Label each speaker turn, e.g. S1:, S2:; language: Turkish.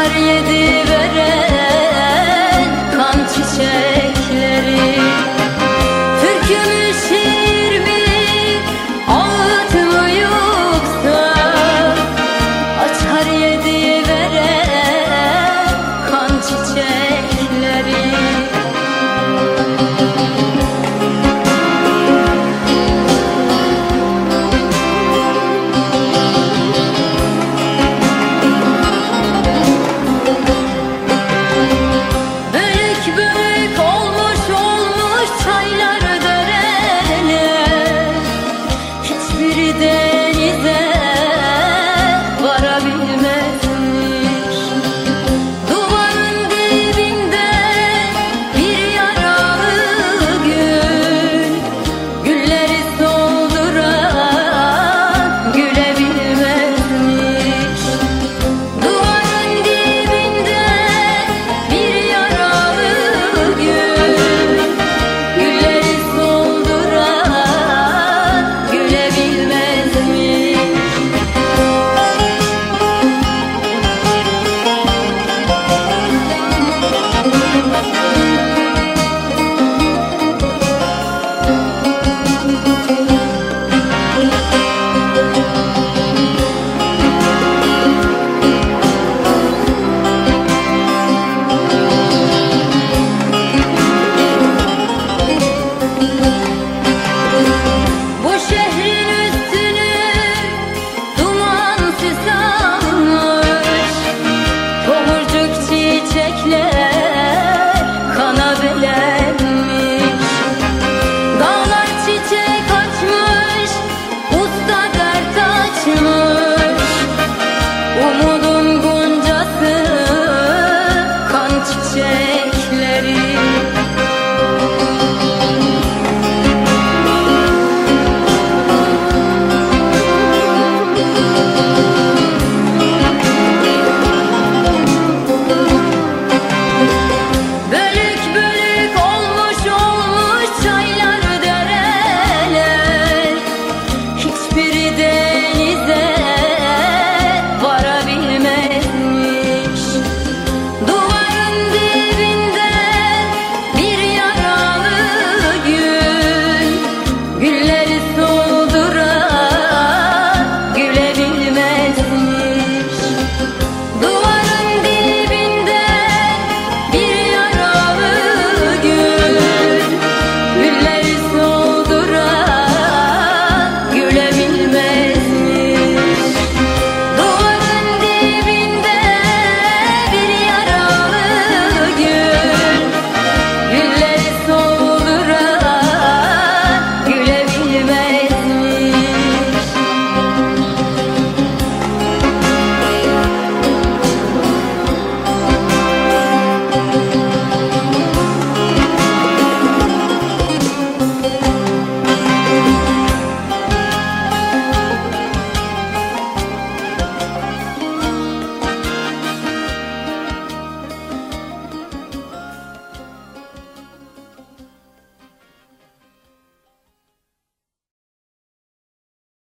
S1: Yar yedi veren